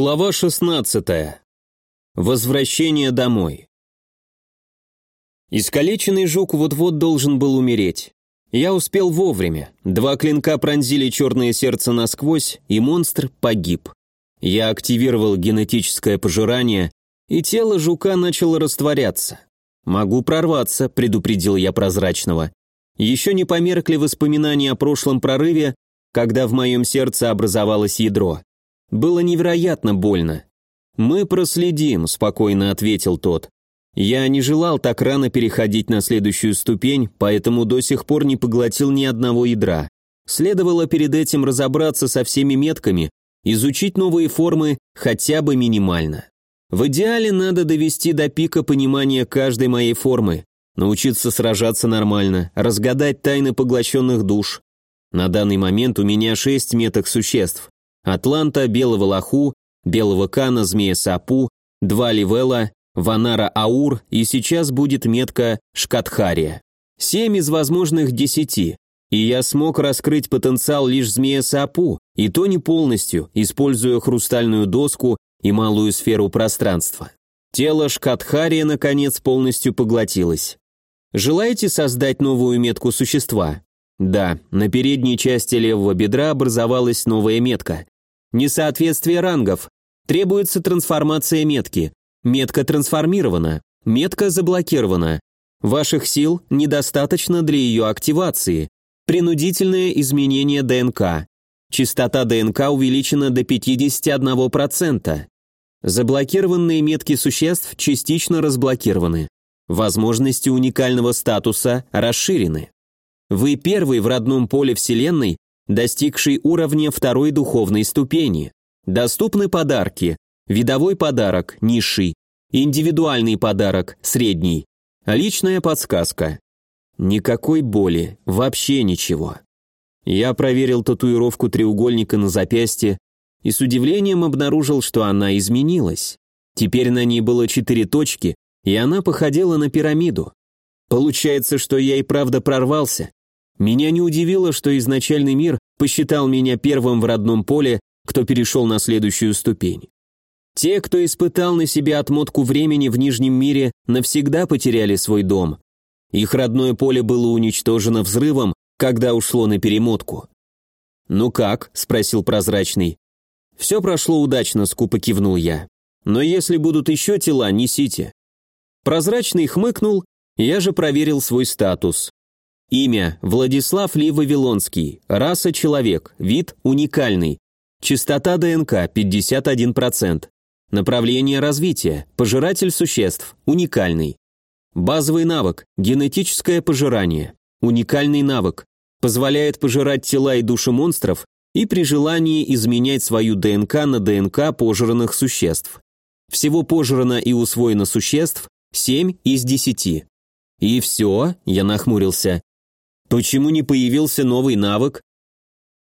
Глава 16. Возвращение домой. Искалеченный жук вот-вот должен был умереть. Я успел вовремя. Два клинка пронзили черное сердце насквозь, и монстр погиб. Я активировал генетическое пожирание, и тело жука начало растворяться. «Могу прорваться», — предупредил я прозрачного. Еще не померкли воспоминания о прошлом прорыве, когда в моем сердце образовалось ядро. Было невероятно больно. «Мы проследим», — спокойно ответил тот. «Я не желал так рано переходить на следующую ступень, поэтому до сих пор не поглотил ни одного ядра. Следовало перед этим разобраться со всеми метками, изучить новые формы хотя бы минимально. В идеале надо довести до пика понимания каждой моей формы, научиться сражаться нормально, разгадать тайны поглощенных душ. На данный момент у меня шесть меток существ, Атланта, Белого Лоху, Белого Кана, Змея Сапу, два Ливела, Ванара Аур и сейчас будет метка Шкатхария. Семь из возможных десяти. И я смог раскрыть потенциал лишь Змея Сапу, и то не полностью, используя хрустальную доску и малую сферу пространства. Тело Шкатхария, наконец, полностью поглотилось. Желаете создать новую метку существа? Да, на передней части левого бедра образовалась новая метка. Несоответствие рангов. Требуется трансформация метки. Метка трансформирована. Метка заблокирована. Ваших сил недостаточно для ее активации. Принудительное изменение ДНК. Частота ДНК увеличена до 51%. Заблокированные метки существ частично разблокированы. Возможности уникального статуса расширены. Вы первый в родном поле Вселенной, достигший уровня второй духовной ступени. Доступны подарки. Видовой подарок – низший. Индивидуальный подарок – средний. Личная подсказка. Никакой боли, вообще ничего. Я проверил татуировку треугольника на запястье и с удивлением обнаружил, что она изменилась. Теперь на ней было четыре точки, и она походила на пирамиду. Получается, что я и правда прорвался. Меня не удивило, что изначальный мир посчитал меня первым в родном поле, кто перешел на следующую ступень. Те, кто испытал на себе отмотку времени в Нижнем мире, навсегда потеряли свой дом. Их родное поле было уничтожено взрывом, когда ушло на перемотку. «Ну как?» – спросил прозрачный. «Все прошло удачно», – скупо кивнул я. «Но если будут еще тела, несите». Прозрачный хмыкнул, я же проверил свой статус. Имя – Владислав Ли Вавилонский, раса – человек, вид – уникальный, частота ДНК – 51%, направление развития – пожиратель существ, уникальный. Базовый навык – генетическое пожирание, уникальный навык, позволяет пожирать тела и души монстров и при желании изменять свою ДНК на ДНК пожранных существ. Всего пожрано и усвоено существ 7 из 10. И все, я нахмурился. Почему не появился новый навык?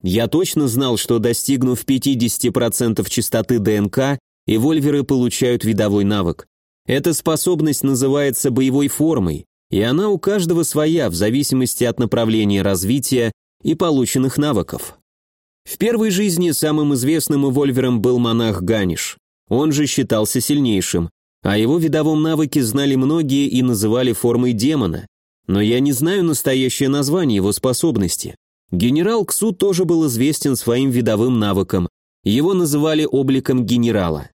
Я точно знал, что достигнув 50% частоты ДНК, эвольверы получают видовой навык. Эта способность называется боевой формой, и она у каждого своя в зависимости от направления развития и полученных навыков. В первой жизни самым известным эвольвером был монах Ганиш. Он же считался сильнейшим, а его видовом навыке знали многие и называли формой демона. Но я не знаю настоящее название его способности. Генерал Ксу тоже был известен своим видовым навыком. Его называли обликом генерала.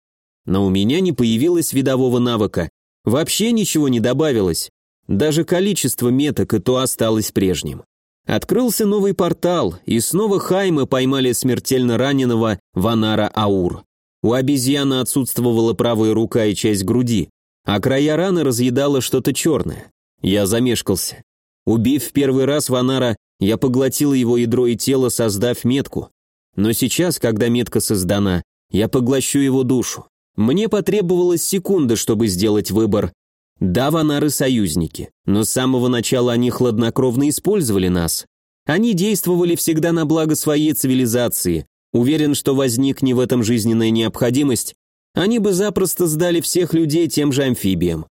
Но у меня не появилось видового навыка. Вообще ничего не добавилось. Даже количество меток и то осталось прежним. Открылся новый портал, и снова Хаймы поймали смертельно раненого Ванара Аур. У обезьяны отсутствовала правая рука и часть груди, а края раны разъедало что-то черное. Я замешкался. Убив в первый раз Ванара, я поглотил его ядро и тело, создав метку. Но сейчас, когда метка создана, я поглощу его душу. Мне потребовалась секунда, чтобы сделать выбор. Да, Ванары союзники, но с самого начала они хладнокровно использовали нас. Они действовали всегда на благо своей цивилизации. Уверен, что возникне в этом жизненная необходимость, они бы запросто сдали всех людей тем же амфибиям.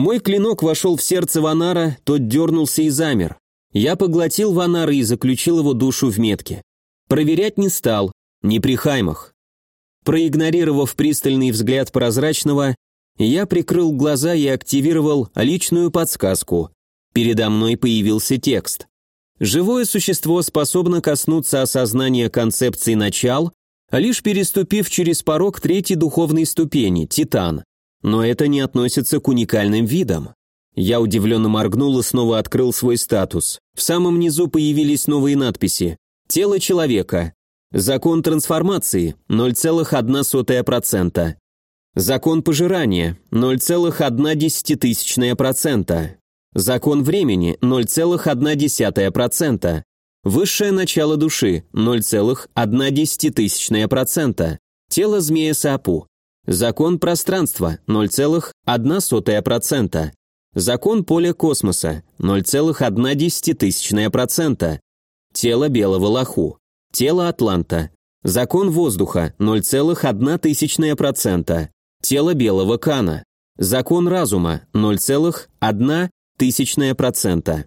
Мой клинок вошел в сердце Ванара, тот дернулся и замер. Я поглотил Ванара и заключил его душу в метке. Проверять не стал, не при хаймах. Проигнорировав пристальный взгляд прозрачного, я прикрыл глаза и активировал личную подсказку. Передо мной появился текст. Живое существо способно коснуться осознания концепции начал, лишь переступив через порог третьей духовной ступени, Титан. Но это не относится к уникальным видам. Я удивленно моргнул и снова открыл свой статус. В самом низу появились новые надписи. «Тело человека», Закон трансформации – 0,1%. Закон пожирания – 0,1%. Закон времени – 0,1%. Высшее начало души – 0,1%. Тело змея Сапу. Закон пространства – 0,1%. Закон поля космоса – 0,1%. Тело белого лоху. Тело Атланта. Закон воздуха 0,1%. Тело белого кана. Закон разума 0,1%.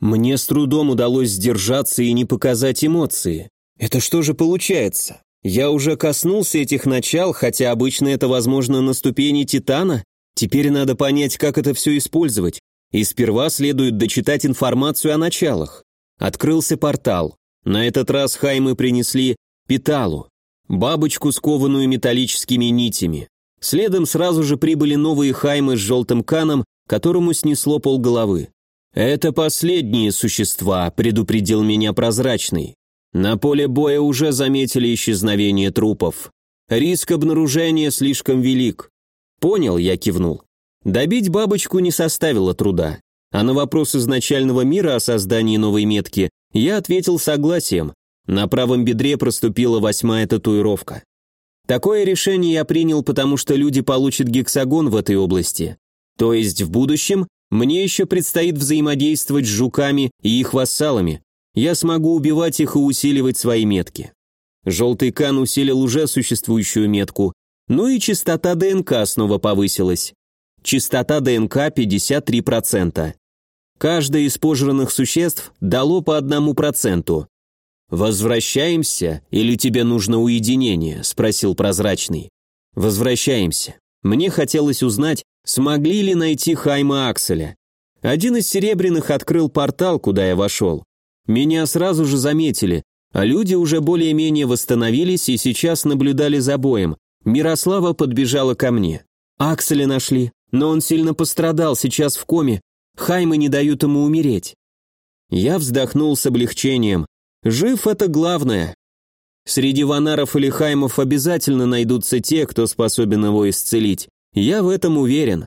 Мне с трудом удалось сдержаться и не показать эмоции. Это что же получается? Я уже коснулся этих начал, хотя обычно это возможно на ступени Титана. Теперь надо понять, как это все использовать. И сперва следует дочитать информацию о началах. Открылся портал. На этот раз хаймы принесли питалу, бабочку, скованную металлическими нитями. Следом сразу же прибыли новые хаймы с желтым каном, которому снесло полголовы. «Это последние существа», — предупредил меня прозрачный. На поле боя уже заметили исчезновение трупов. Риск обнаружения слишком велик. «Понял», — я кивнул. Добить бабочку не составило труда. А на вопрос изначального мира о создании новой метки я ответил согласием. На правом бедре проступила восьмая татуировка. Такое решение я принял, потому что люди получат гексагон в этой области. То есть в будущем мне еще предстоит взаимодействовать с жуками и их вассалами. Я смогу убивать их и усиливать свои метки. Желтый кан усилил уже существующую метку, ну и частота ДНК снова повысилась. Частота ДНК 53%. Каждое из пожранных существ дало по одному проценту. «Возвращаемся или тебе нужно уединение?» – спросил прозрачный. «Возвращаемся. Мне хотелось узнать, смогли ли найти Хайма Акселя. Один из серебряных открыл портал, куда я вошел. Меня сразу же заметили, а люди уже более-менее восстановились и сейчас наблюдали за боем. Мирослава подбежала ко мне. Акселя нашли, но он сильно пострадал, сейчас в коме, Хаймы не дают ему умереть. Я вздохнул с облегчением. Жив это главное. Среди ванаров или хаймов обязательно найдутся те, кто способен его исцелить. Я в этом уверен.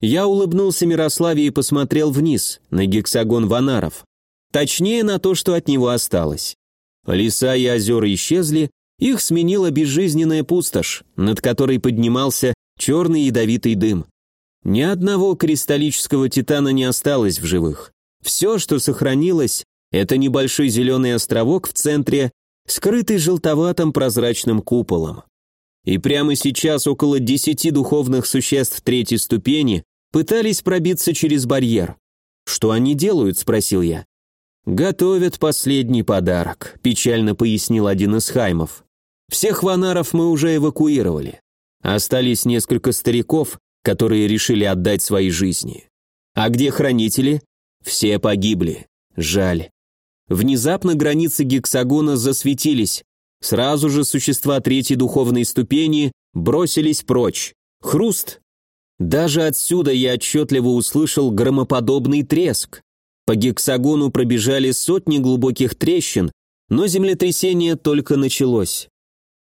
Я улыбнулся Мирославе и посмотрел вниз, на гексагон ванаров. Точнее, на то, что от него осталось. Леса и озера исчезли, их сменила безжизненная пустошь, над которой поднимался черный ядовитый дым. Ни одного кристаллического титана не осталось в живых. Все, что сохранилось, это небольшой зеленый островок в центре, скрытый желтоватым прозрачным куполом. И прямо сейчас около десяти духовных существ третьей ступени пытались пробиться через барьер. «Что они делают?» – спросил я. «Готовят последний подарок», – печально пояснил один из хаймов. «Всех ванаров мы уже эвакуировали. Остались несколько стариков, которые решили отдать свои жизни. А где хранители? Все погибли. Жаль. Внезапно границы гексагона засветились. Сразу же существа третьей духовной ступени бросились прочь. Хруст. Даже отсюда я отчетливо услышал громоподобный треск. По гексагону пробежали сотни глубоких трещин, но землетрясение только началось.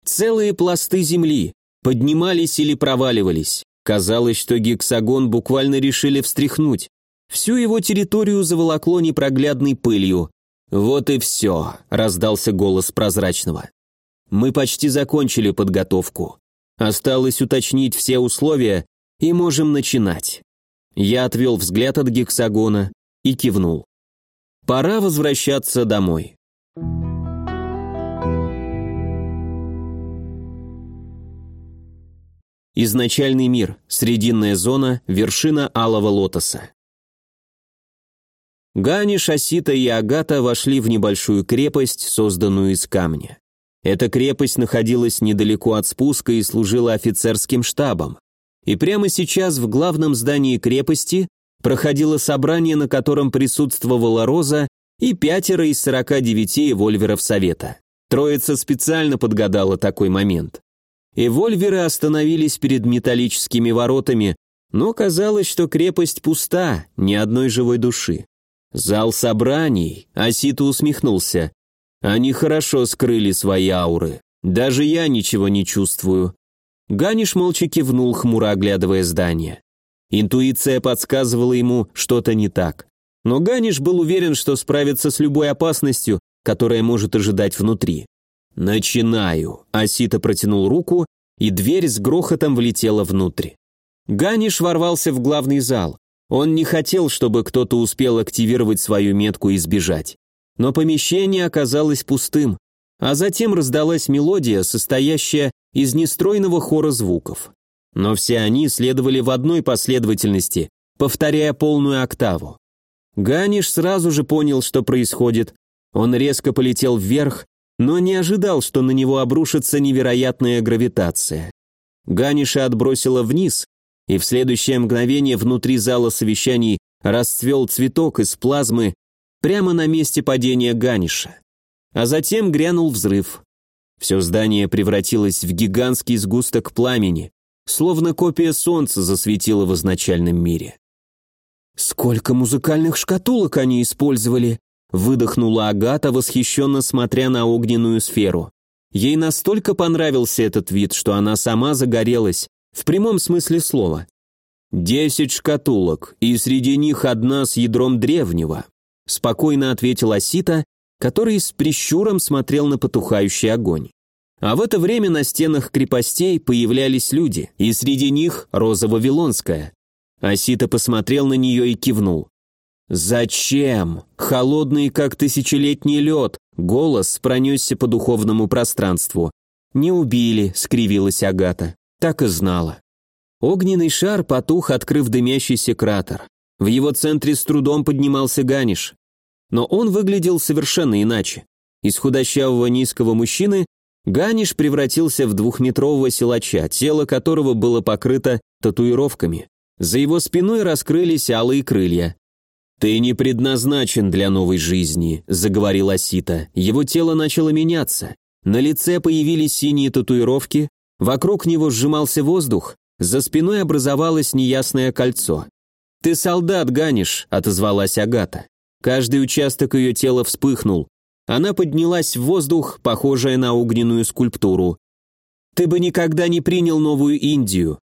Целые пласты земли поднимались или проваливались. Казалось, что гексагон буквально решили встряхнуть. Всю его территорию заволокло непроглядной пылью. «Вот и все», — раздался голос прозрачного. «Мы почти закончили подготовку. Осталось уточнить все условия, и можем начинать». Я отвел взгляд от гексагона и кивнул. «Пора возвращаться домой». Изначальный мир, срединная зона, вершина алого лотоса. Гани, Шасита и Агата вошли в небольшую крепость, созданную из камня. Эта крепость находилась недалеко от спуска и служила офицерским штабом. И прямо сейчас в главном здании крепости проходило собрание, на котором присутствовала Роза и пятеро из 49 вольверов Совета. Троица специально подгадала такой момент. И вольверы остановились перед металлическими воротами, но казалось, что крепость пуста, ни одной живой души. Зал собраний, Асита усмехнулся. Они хорошо скрыли свои ауры. Даже я ничего не чувствую. Ганиш молча кивнул, хмуро оглядывая здание. Интуиция подсказывала ему что-то не так. Но Ганиш был уверен, что справится с любой опасностью, которая может ожидать внутри. «Начинаю», — Асита протянул руку, и дверь с грохотом влетела внутрь. Ганиш ворвался в главный зал. Он не хотел, чтобы кто-то успел активировать свою метку и сбежать. Но помещение оказалось пустым, а затем раздалась мелодия, состоящая из нестройного хора звуков. Но все они следовали в одной последовательности, повторяя полную октаву. Ганиш сразу же понял, что происходит. Он резко полетел вверх, но не ожидал, что на него обрушится невероятная гравитация. Ганиша отбросило вниз, и в следующее мгновение внутри зала совещаний расцвел цветок из плазмы прямо на месте падения Ганиша. А затем грянул взрыв. Все здание превратилось в гигантский сгусток пламени, словно копия солнца засветила в изначальном мире. «Сколько музыкальных шкатулок они использовали!» выдохнула Агата, восхищенно смотря на огненную сферу. Ей настолько понравился этот вид, что она сама загорелась, в прямом смысле слова. «Десять шкатулок, и среди них одна с ядром древнего», спокойно ответил Асита, который с прищуром смотрел на потухающий огонь. А в это время на стенах крепостей появлялись люди, и среди них Роза Вавилонская. Асита посмотрел на нее и кивнул. «Зачем? Холодный, как тысячелетний лед!» Голос пронесся по духовному пространству. «Не убили», — скривилась Агата. Так и знала. Огненный шар потух, открыв дымящийся кратер. В его центре с трудом поднимался Ганиш. Но он выглядел совершенно иначе. Из худощавого низкого мужчины Ганиш превратился в двухметрового силача, тело которого было покрыто татуировками. За его спиной раскрылись алые крылья. «Ты не предназначен для новой жизни», — заговорил Асита. Его тело начало меняться. На лице появились синие татуировки, Вокруг него сжимался воздух, за спиной образовалось неясное кольцо. «Ты солдат, Ганиш», — отозвалась Агата. Каждый участок ее тела вспыхнул. Она поднялась в воздух, похожая на огненную скульптуру. «Ты бы никогда не принял новую Индию».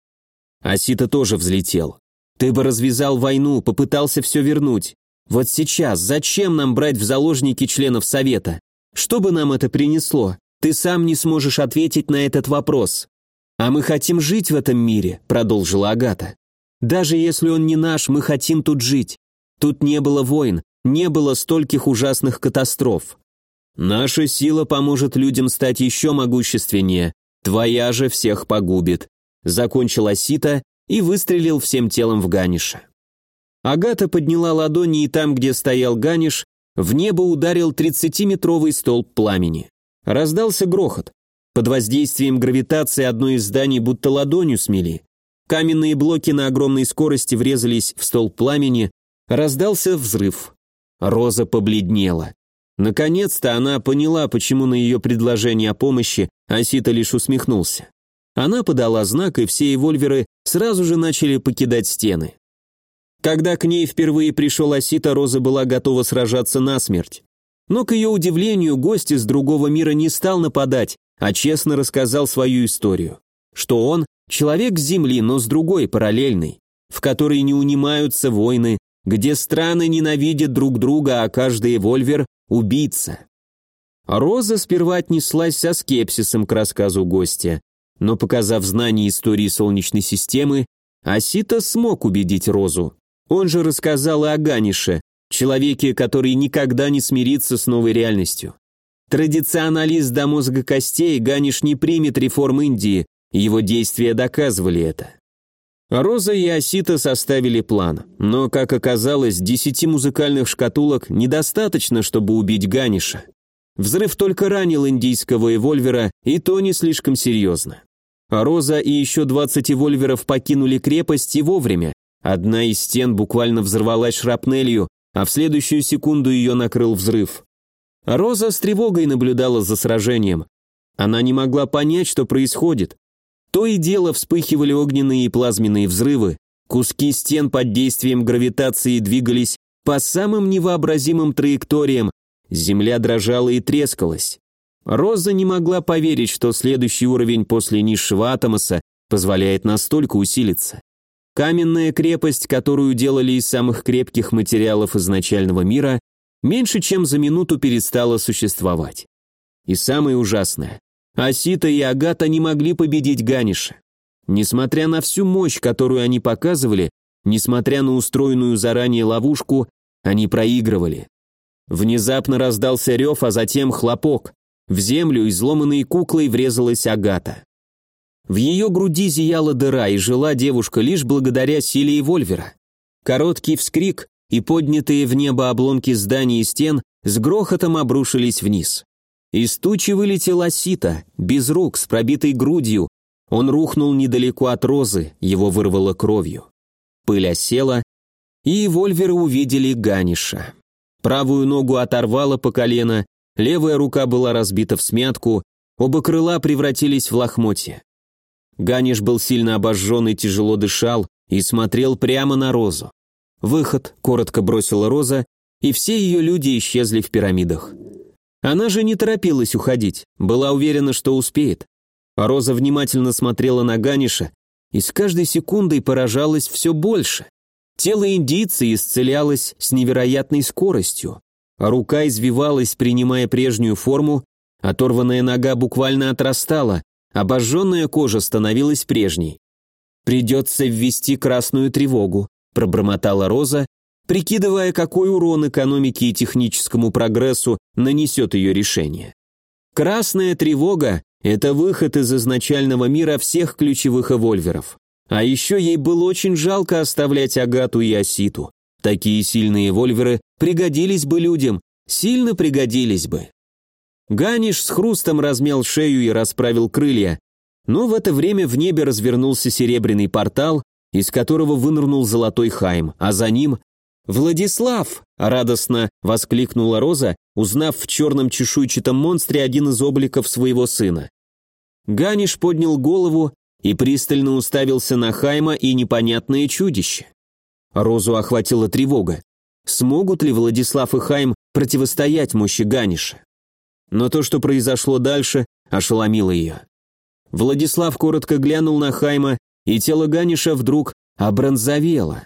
Асита тоже взлетел. «Ты бы развязал войну, попытался все вернуть. Вот сейчас зачем нам брать в заложники членов Совета? Что бы нам это принесло? Ты сам не сможешь ответить на этот вопрос. А мы хотим жить в этом мире, продолжила Агата. Даже если он не наш, мы хотим тут жить. Тут не было войн, не было стольких ужасных катастроф. Наша сила поможет людям стать еще могущественнее, твоя же всех погубит. Закончил Асита и выстрелил всем телом в Ганиша. Агата подняла ладони, и там, где стоял Ганиш, в небо ударил тридцатиметровый столб пламени. Раздался грохот. Под воздействием гравитации одно из зданий будто ладонью смели. Каменные блоки на огромной скорости врезались в столб пламени, раздался взрыв. Роза побледнела. Наконец-то она поняла, почему на ее предложение о помощи Асита лишь усмехнулся. Она подала знак, и все эвольверы сразу же начали покидать стены. Когда к ней впервые пришел Асита, Роза была готова сражаться насмерть. Но, к ее удивлению, гость из другого мира не стал нападать, а честно рассказал свою историю. Что он – человек с Земли, но с другой, параллельной, в которой не унимаются войны, где страны ненавидят друг друга, а каждый вольвер – убийца. Роза сперва отнеслась со скепсисом к рассказу гостя, но, показав знание истории Солнечной системы, Асита смог убедить Розу. Он же рассказал и о Ганише, Человеке, который никогда не смирится с новой реальностью. Традиционалист до мозга костей, Ганиш не примет реформ Индии, его действия доказывали это. Роза и Осита составили план, но, как оказалось, десяти музыкальных шкатулок недостаточно, чтобы убить Ганиша. Взрыв только ранил индийского эвольвера, и то не слишком серьезно. Роза и еще 20 эвольверов покинули крепость и вовремя. Одна из стен буквально взорвалась шрапнелью, а в следующую секунду ее накрыл взрыв. Роза с тревогой наблюдала за сражением. Она не могла понять, что происходит. То и дело вспыхивали огненные и плазменные взрывы, куски стен под действием гравитации двигались по самым невообразимым траекториям, земля дрожала и трескалась. Роза не могла поверить, что следующий уровень после низшего атомоса позволяет настолько усилиться. Каменная крепость, которую делали из самых крепких материалов изначального мира, меньше чем за минуту перестала существовать. И самое ужасное, Асита и Агата не могли победить Ганиша. Несмотря на всю мощь, которую они показывали, несмотря на устроенную заранее ловушку, они проигрывали. Внезапно раздался рев, а затем хлопок. В землю изломанной куклой врезалась Агата. В ее груди зияла дыра, и жила девушка лишь благодаря силе Вольвера. Короткий вскрик и поднятые в небо обломки зданий и стен с грохотом обрушились вниз. Из тучи вылетел Осита, без рук, с пробитой грудью. Он рухнул недалеко от розы, его вырвало кровью. Пыль осела, и Вольверы увидели Ганиша. Правую ногу оторвало по колено, левая рука была разбита в смятку, оба крыла превратились в лохмотья. Ганиш был сильно обожжен и тяжело дышал, и смотрел прямо на Розу. «Выход», — коротко бросила Роза, и все ее люди исчезли в пирамидах. Она же не торопилась уходить, была уверена, что успеет. Роза внимательно смотрела на Ганиша и с каждой секундой поражалась все больше. Тело индийца исцелялось с невероятной скоростью, а рука извивалась, принимая прежнюю форму, оторванная нога буквально отрастала, обожженная кожа становилась прежней. «Придется ввести красную тревогу», – пробормотала Роза прикидывая, какой урон экономике и техническому прогрессу нанесет ее решение. Красная тревога – это выход из изначального мира всех ключевых эвольверов. А еще ей было очень жалко оставлять Агату и Оситу. Такие сильные эвольверы пригодились бы людям, сильно пригодились бы. Ганиш с хрустом размял шею и расправил крылья, но в это время в небе развернулся серебряный портал, из которого вынырнул золотой хайм, а за ним «Владислав!» – радостно воскликнула Роза, узнав в черном чешуйчатом монстре один из обликов своего сына. Ганиш поднял голову и пристально уставился на Хайма и непонятное чудище. Розу охватила тревога. Смогут ли Владислав и Хайм противостоять мощи Ганиша? Но то, что произошло дальше, ошеломило ее. Владислав коротко глянул на Хайма, и тело Ганиша вдруг обронзовело.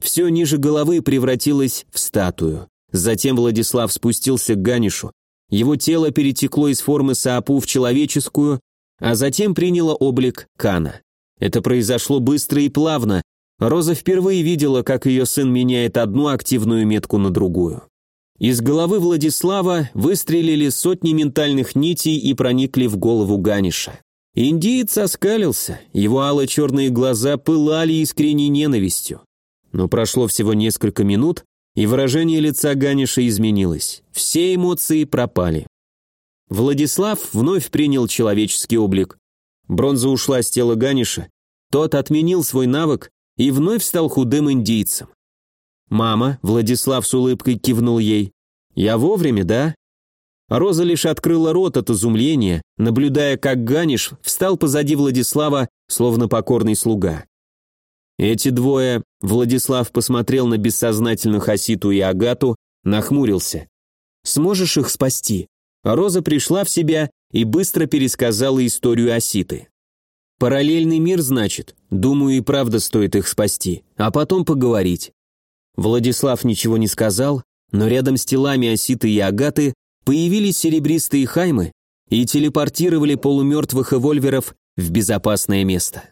Все ниже головы превратилось в статую. Затем Владислав спустился к Ганишу. Его тело перетекло из формы Саапу в человеческую, а затем приняло облик Кана. Это произошло быстро и плавно. Роза впервые видела, как ее сын меняет одну активную метку на другую. Из головы Владислава выстрелили сотни ментальных нитей и проникли в голову Ганиша. Индиец оскалился, его ало-черные глаза пылали искренней ненавистью. Но прошло всего несколько минут, и выражение лица Ганиша изменилось. Все эмоции пропали. Владислав вновь принял человеческий облик. Бронза ушла с тела Ганиша. Тот отменил свой навык и вновь стал худым индийцем. «Мама», — Владислав с улыбкой кивнул ей, — «я вовремя, да?» Роза лишь открыла рот от изумления, наблюдая, как Ганиш встал позади Владислава, словно покорный слуга. Эти двое, Владислав посмотрел на бессознательных Аситу и Агату, нахмурился. «Сможешь их спасти?» Роза пришла в себя и быстро пересказала историю Аситы. «Параллельный мир, значит? Думаю, и правда стоит их спасти, а потом поговорить». Владислав ничего не сказал, но рядом с телами Оситы и Агаты появились серебристые хаймы и телепортировали полумертвых эвольверов в безопасное место.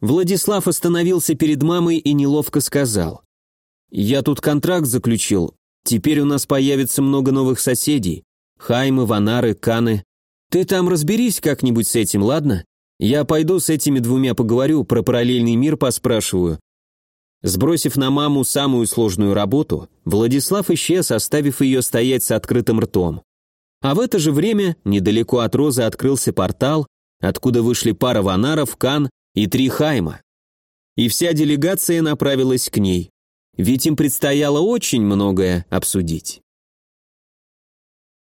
Владислав остановился перед мамой и неловко сказал. «Я тут контракт заключил. Теперь у нас появится много новых соседей. Хаймы, Ванары, Каны. Ты там разберись как-нибудь с этим, ладно? Я пойду с этими двумя поговорю, про параллельный мир поспрашиваю». Сбросив на маму самую сложную работу, Владислав исчез, оставив ее стоять с открытым ртом. А в это же время недалеко от Розы открылся портал, откуда вышли пара ванаров, Кан и три Хайма. И вся делегация направилась к ней. Ведь им предстояло очень многое обсудить.